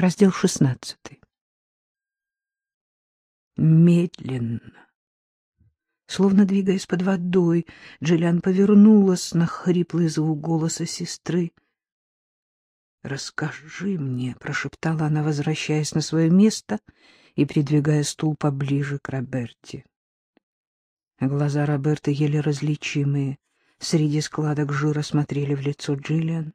Раздел шестнадцатый. Медленно, словно двигаясь под водой, Джиллиан повернулась на хриплый звук голоса сестры. — Расскажи мне, — прошептала она, возвращаясь на свое место и придвигая стул поближе к Роберте. Глаза Роберта, еле различимые, среди складок жира смотрели в лицо Джиллиан,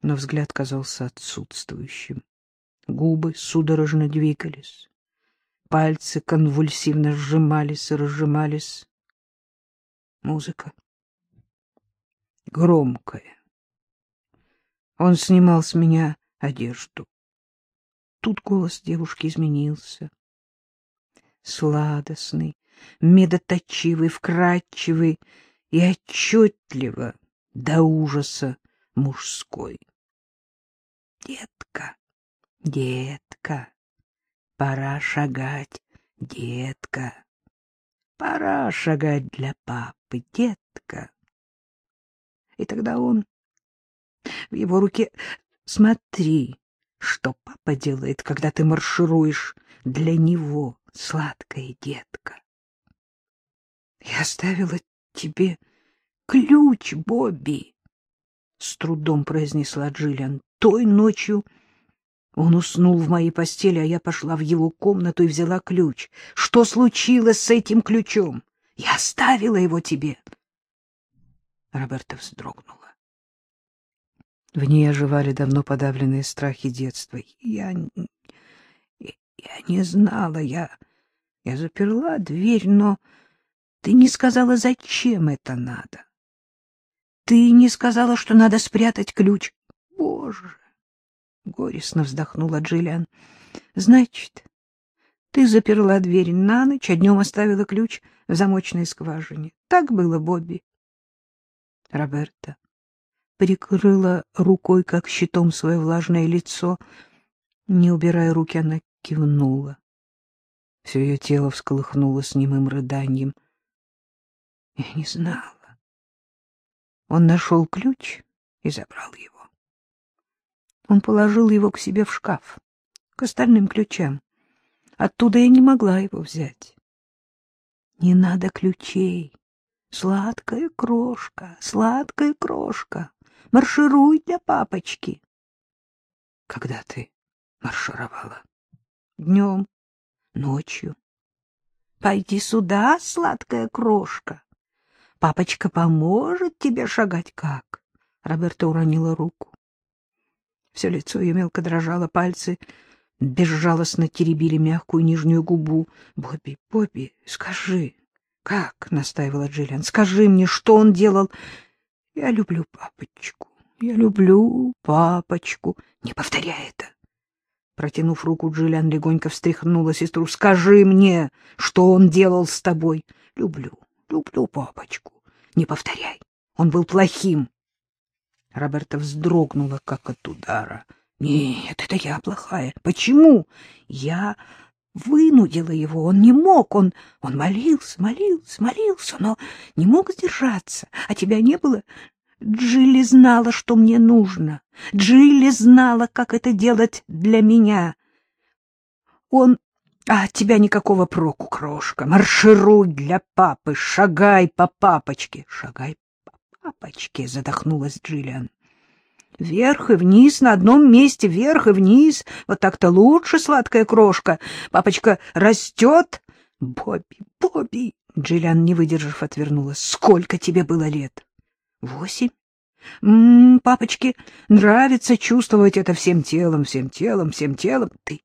но взгляд казался отсутствующим. Губы судорожно двигались. Пальцы конвульсивно сжимались и разжимались. Музыка. Громкая. Он снимал с меня одежду. Тут голос девушки изменился. Сладостный, медоточивый, вкрадчивый и отчетливо до ужаса мужской. Детка, детка, пора шагать, детка. Пора шагать для папы, детка. И тогда он... В его руке... Смотри, что папа делает, когда ты маршируешь для него, сладкая детка. Я оставила тебе ключ, Бобби, — с трудом произнесла Джиллиан. Той ночью он уснул в моей постели, а я пошла в его комнату и взяла ключ. Что случилось с этим ключом? Я оставила его тебе. Роберта вздрогнула. В ней оживали давно подавленные страхи детства. Я, я не знала, я, я заперла дверь, но ты не сказала, зачем это надо. Ты не сказала, что надо спрятать ключ. Боже! — горестно вздохнула Джиллиан. — Значит, ты заперла дверь на ночь, а днем оставила ключ в замочной скважине. Так было, Бобби. Роберта прикрыла рукой, как щитом, свое влажное лицо. Не убирая руки, она кивнула. Все ее тело всколыхнулось немым рыданием. Я не знала. Он нашел ключ и забрал его. Он положил его к себе в шкаф, к остальным ключам. Оттуда я не могла его взять. Не надо ключей. Сладкая крошка, сладкая крошка. Маршируй для папочки. Когда ты маршировала? Днем, ночью. Пойди сюда, сладкая крошка. Папочка поможет тебе шагать как? Роберта уронила руку. Все лицо ее мелко дрожало, пальцы безжалостно теребили мягкую нижнюю губу. — Бобби, Бобби, скажи, как? — настаивала Джиллиан. — Скажи мне, что он делал? — Я люблю папочку. Я люблю папочку. Не повторяй это. Протянув руку, Джиллиан легонько встряхнула сестру. — Скажи мне, что он делал с тобой? — Люблю, люблю папочку. Не повторяй. Он был плохим. Роберта вздрогнула, как от удара. — Нет, это я плохая. Почему? Я вынудила его. Он не мог. Он, он молился, молился, молился, но не мог сдержаться. А тебя не было? Джилли знала, что мне нужно. Джилли знала, как это делать для меня. Он... А от тебя никакого проку, крошка. Маршируй для папы, шагай по папочке. Шагай папочке, — задохнулась Джиллиан. Вверх и вниз, на одном месте, вверх и вниз. Вот так-то лучше, сладкая крошка. Папочка растет. Бобби, Бобби, Джиллиан, не выдержав, отвернулась. Сколько тебе было лет? Восемь. М -м, папочке нравится чувствовать это всем телом, всем телом, всем телом. Ты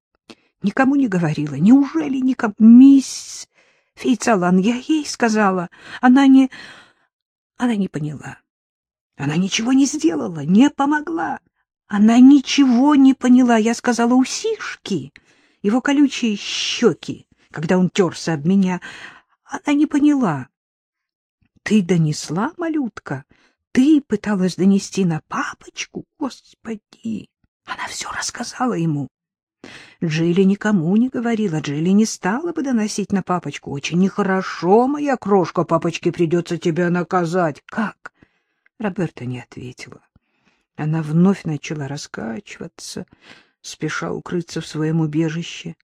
никому не говорила. Неужели никому? Мисс Фейцалан, я ей сказала. Она не... Она не поняла. Она ничего не сделала, не помогла. Она ничего не поняла. Я сказала усишки, его колючие щеки, когда он терся об меня. Она не поняла. Ты донесла, малютка? Ты пыталась донести на папочку? Господи! Она все рассказала ему. Джилли никому не говорила, Джилли не стала бы доносить на папочку. Очень нехорошо, моя крошка, папочке придется тебя наказать. Как? Роберта не ответила. Она вновь начала раскачиваться. спеша укрыться в своем убежище.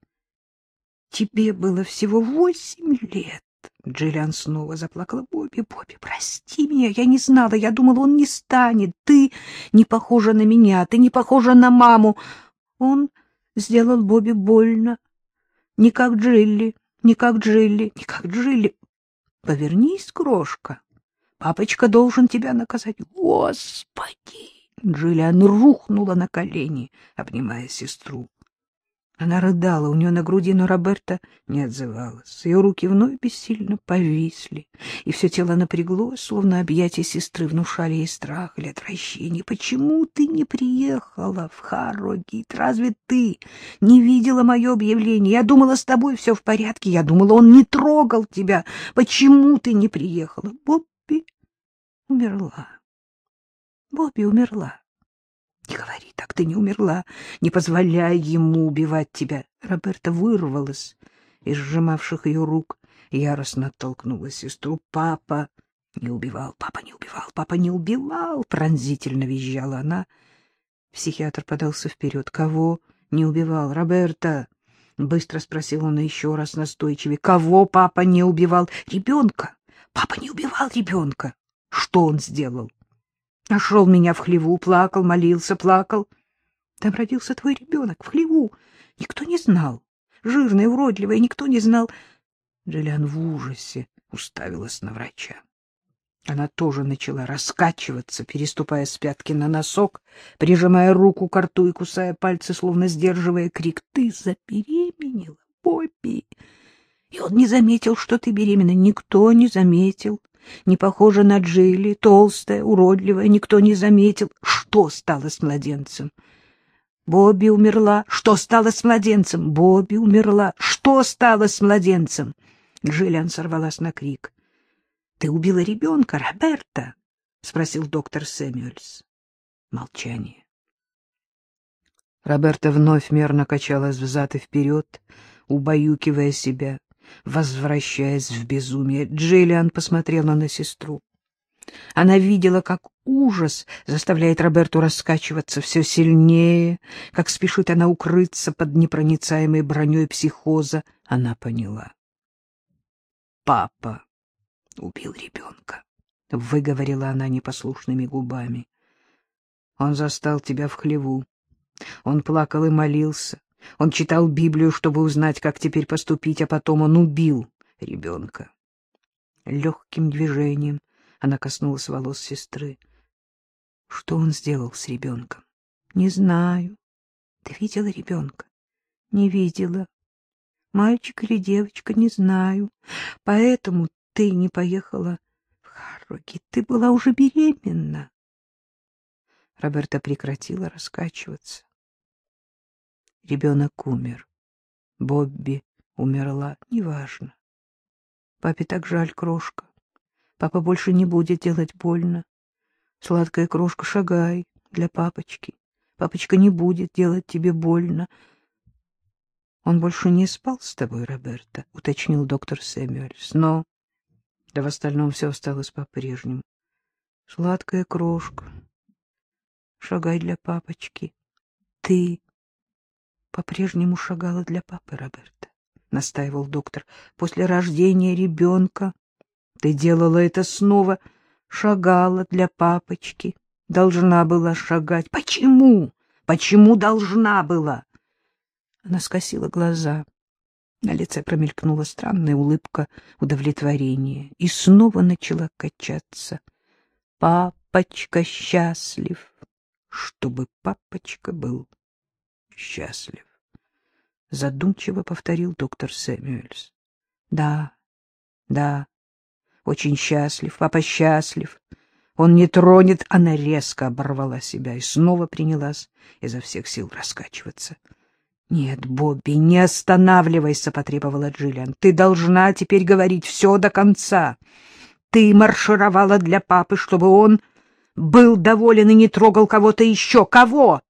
— Тебе было всего восемь лет. Джиллиан снова заплакала. — Бобби, Бобби, прости меня, я не знала, я думала, он не станет. Ты не похожа на меня, ты не похожа на маму. Он сделал Бобби больно. Не как Джилли, не как Джилли, не как Джилли. Повернись, крошка. Папочка должен тебя наказать. Господи! Джиллиан рухнула на колени, обнимая сестру. Она рыдала у нее на груди, но Роберта не отзывалась. Ее руки вновь бессильно повисли, и все тело напряглось, словно объятия сестры внушали ей страх или отвращение. «Почему ты не приехала в Харрогит? Разве ты не видела мое объявление? Я думала, с тобой все в порядке. Я думала, он не трогал тебя. Почему ты не приехала?» Бобби умерла. Бобби умерла. Ты не умерла. Не позволяй ему убивать тебя. Роберта вырвалась из сжимавших ее рук, яростно оттолкнула сестру. Папа не убивал, папа не убивал, папа не убивал, пронзительно визжала она. Психиатр подался вперед. Кого не убивал? Роберта. Быстро спросил он еще раз настойчивее. Кого папа не убивал? Ребенка. Папа не убивал ребенка. Что он сделал? Нашел меня в хлеву, плакал, молился, плакал. Там родился твой ребенок в хлеву. Никто не знал. Жирная, уродливая, никто не знал. Джиллиан в ужасе уставилась на врача. Она тоже начала раскачиваться, переступая с пятки на носок, прижимая руку к рту и кусая пальцы, словно сдерживая крик. — Ты забеременела, Бобби! И он не заметил, что ты беременна. Никто не заметил не похожа на Джилли, толстая, уродливая, никто не заметил, что стало с младенцем. Бобби умерла. Что стало с младенцем? Бобби умерла. Что стало с младенцем? Джиллиан сорвалась на крик. — Ты убила ребенка, Роберта? — спросил доктор Сэмюэльс. Молчание. Роберта вновь мерно качалась взад и вперед, убаюкивая себя возвращаясь в безумие. Джиллиан посмотрела на сестру. Она видела, как ужас заставляет Роберту раскачиваться все сильнее, как спешит она укрыться под непроницаемой броней психоза. Она поняла. «Папа убил ребенка», — выговорила она непослушными губами. «Он застал тебя в хлеву. Он плакал и молился. Он читал Библию, чтобы узнать, как теперь поступить, а потом он убил ребенка. Легким движением она коснулась волос сестры. Что он сделал с ребенком? Не знаю. Ты видела ребенка? Не видела. Мальчик или девочка, не знаю. Поэтому ты не поехала в Харроги. Ты была уже беременна. Роберта прекратила раскачиваться. Ребенок умер. Бобби умерла, неважно. Папе так жаль, крошка. Папа больше не будет делать больно. Сладкая крошка, шагай для папочки. Папочка не будет делать тебе больно. Он больше не спал с тобой, Роберта, — уточнил доктор Сэмюэльс. Но да в остальном все осталось по-прежнему. Сладкая крошка, шагай для папочки. Ты по-прежнему шагала для папы, Роберта, — настаивал доктор. — После рождения ребенка ты делала это снова, шагала для папочки, должна была шагать. Почему? Почему должна была? Она скосила глаза. На лице промелькнула странная улыбка удовлетворения и снова начала качаться. Папочка счастлив, чтобы папочка был счастлив. Задумчиво повторил доктор Сэмюэльс. Да, да, очень счастлив, папа счастлив. Он не тронет, она резко оборвала себя и снова принялась изо всех сил раскачиваться. — Нет, Бобби, не останавливайся, — потребовала Джиллиан. — Ты должна теперь говорить все до конца. Ты маршировала для папы, чтобы он был доволен и не трогал кого-то еще. Кого?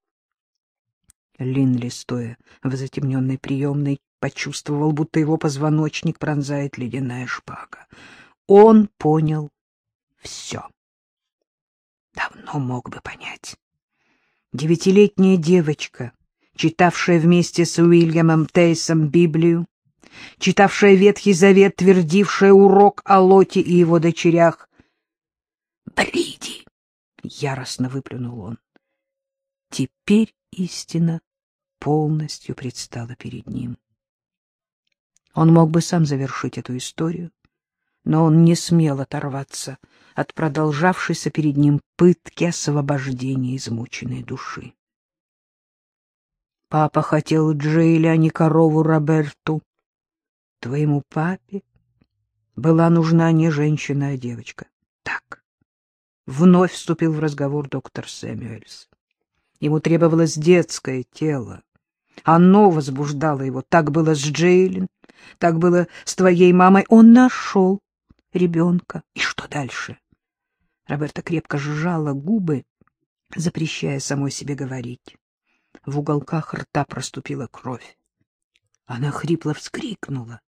Линли, стоя в затемненной приемной, почувствовал, будто его позвоночник пронзает ледяная шпага. Он понял все. Давно мог бы понять. Девятилетняя девочка читавшая вместе с Уильямом Тейсом Библию, читавшая Ветхий Завет, твердившая урок о Лоте и его дочерях. «Бриди!» — яростно выплюнул он. Теперь истина полностью предстала перед ним. Он мог бы сам завершить эту историю, но он не смел оторваться от продолжавшейся перед ним пытки освобождения измученной души. Папа хотел Джейли, а не корову Роберту. Твоему папе была нужна не женщина, а девочка. Так. Вновь вступил в разговор доктор Сэмюэльс. Ему требовалось детское тело. Оно возбуждало его. Так было с Джейлин, так было с твоей мамой. Он нашел ребенка. И что дальше? Роберта крепко сжала губы, запрещая самой себе говорить. В уголках рта проступила кровь. Она хрипло вскрикнула,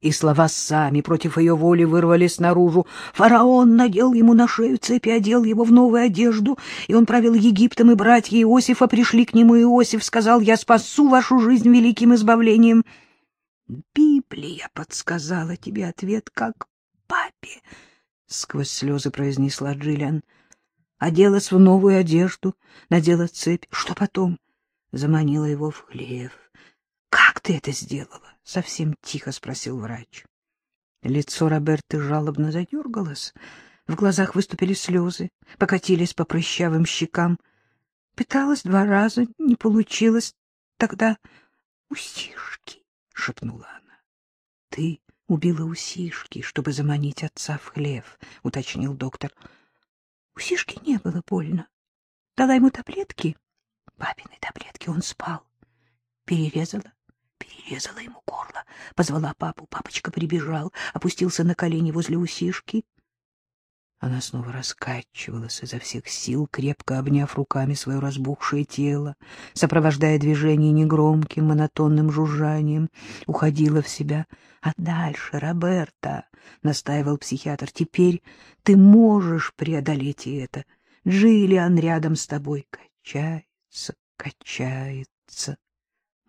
и слова сами против ее воли вырвались наружу. Фараон надел ему на шею цепи, одел его в новую одежду, и он правил Египтом, и братья Иосифа пришли к нему. Иосиф сказал, «Я спасу вашу жизнь великим избавлением». Библия подсказала тебе ответ, как папе, — сквозь слезы произнесла Джиллиан. Оделась в новую одежду, надела цепь. Что потом? Заманила его в хлев. — Как ты это сделала? — совсем тихо спросил врач. Лицо Роберты жалобно задергалось, в глазах выступили слезы, покатились по прыщавым щекам. Пыталась два раза, не получилось. Тогда усишки, — шепнула она. — Ты убила усишки, чтобы заманить отца в хлев, — уточнил доктор. Усишки не было больно. Дала ему таблетки. Папины таблетки, он спал. Перерезала, перерезала ему горло. Позвала папу, папочка прибежал, опустился на колени возле усишки. Она снова раскачивалась изо всех сил, крепко обняв руками свое разбухшее тело, сопровождая движение негромким, монотонным жужжанием, уходила в себя. — А дальше, Роберта, — настаивал психиатр, — теперь ты можешь преодолеть и это. Джиллиан рядом с тобой качается, качается.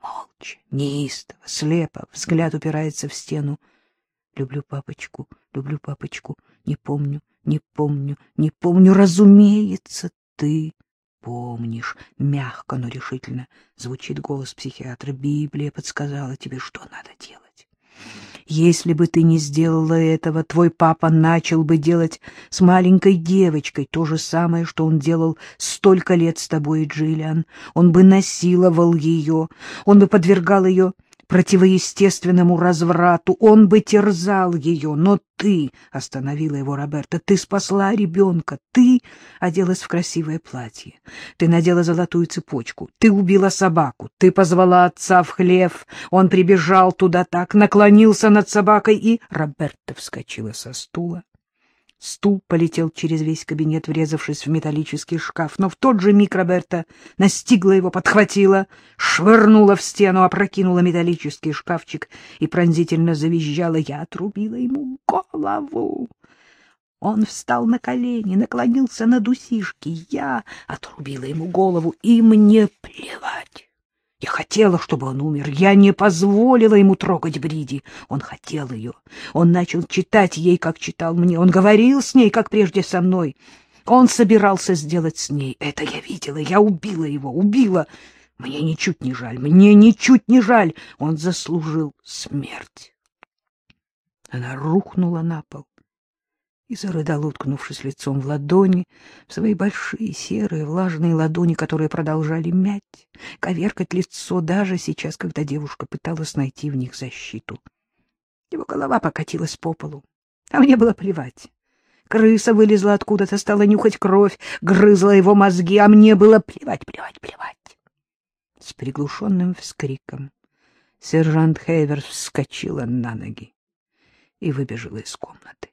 Молча, неистово, слепо, взгляд упирается в стену. Люблю папочку, люблю папочку, не помню, не помню, не помню, разумеется, ты помнишь. Мягко, но решительно звучит голос психиатра. Библия подсказала тебе, что надо делать. Если бы ты не сделала этого, твой папа начал бы делать с маленькой девочкой то же самое, что он делал столько лет с тобой, Джиллиан. Он бы насиловал ее, он бы подвергал ее противоестественному разврату, он бы терзал ее, но ты остановила его, Роберта, ты спасла ребенка, ты оделась в красивое платье, ты надела золотую цепочку, ты убила собаку, ты позвала отца в хлев, он прибежал туда так, наклонился над собакой и... Роберта вскочила со стула. Стул полетел через весь кабинет, врезавшись в металлический шкаф, но в тот же миг Роберта настигла его, подхватила, швырнула в стену, опрокинула металлический шкафчик и пронзительно завизжала. Я отрубила ему голову. Он встал на колени, наклонился над усишки. Я отрубила ему голову, и мне плевать. Я хотела, чтобы он умер. Я не позволила ему трогать Бриди. Он хотел ее. Он начал читать ей, как читал мне. Он говорил с ней, как прежде со мной. Он собирался сделать с ней. Это я видела. Я убила его. Убила. Мне ничуть не жаль. Мне ничуть не жаль. Он заслужил смерть. Она рухнула на пол и зарыдал, уткнувшись лицом в ладони, в свои большие серые влажные ладони, которые продолжали мять, коверкать лицо даже сейчас, когда девушка пыталась найти в них защиту. Его голова покатилась по полу, а мне было плевать. Крыса вылезла откуда-то, стала нюхать кровь, грызла его мозги, а мне было плевать, плевать, плевать. С приглушенным вскриком сержант Хейверс вскочила на ноги и выбежала из комнаты.